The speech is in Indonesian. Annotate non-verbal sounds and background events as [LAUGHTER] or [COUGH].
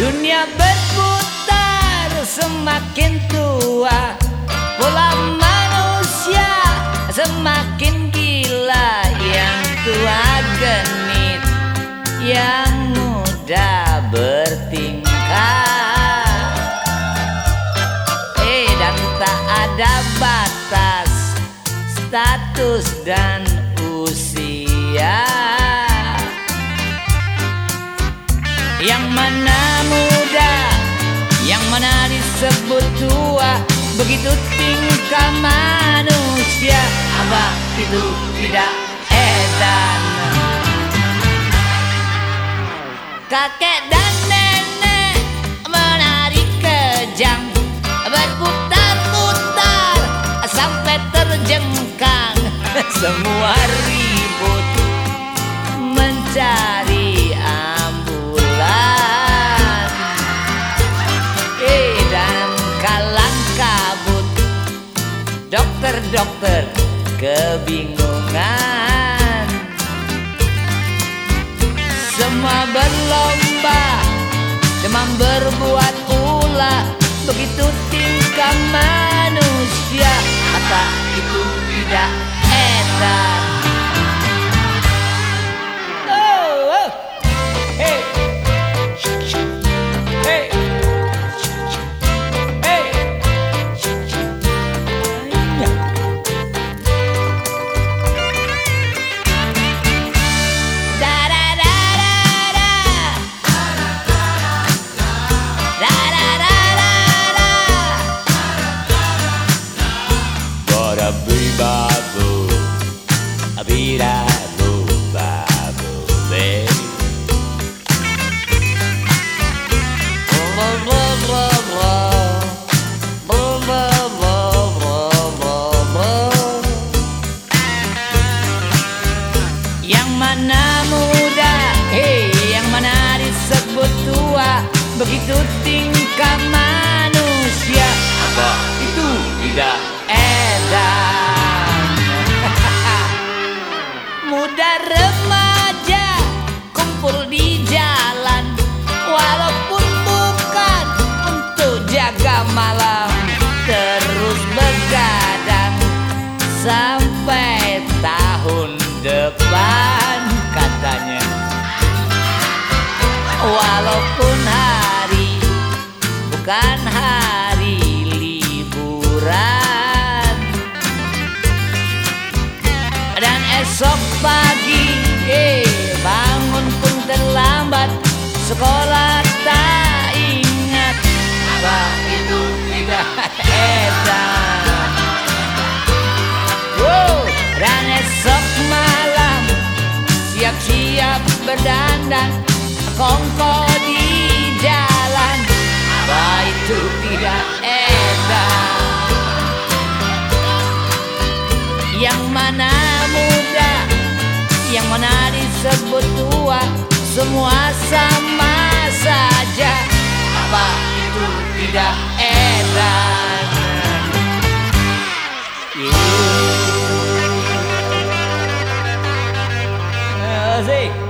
Dunia berputar semakin tua. Pola manusia semakin gila. Yang tua genit Yang muda bertingkah. Eh dan tak ada batas Status dan usia Yang mana muda Yang mana disebut tua Begitu tingkah manusia Apa itu tidak edan? Kakek dan nenek menari kejang Berputar-putar sampai terjengkang. [LAUGHS] Semua ribut mencari dokter-dokter kebingungan. Semua berlomba Demam berbuat ulah Begitu tingkah manusia Apa itu tidak enak Yang mana muda, hei yang mana disebut tua? Begitu tingkah manusia. Apa? Itu tidak edan sampai tahun depan katanya. Walaupun hari bukan hari liburan. Dan esok pagi eh, bangun pun terlambat Sekolah berdandan Kongko di jalan. Apa itu tidak edan Yang mana muda Yang mana disebut tua Semua sama saja. Apa itu tidak edan Yeah.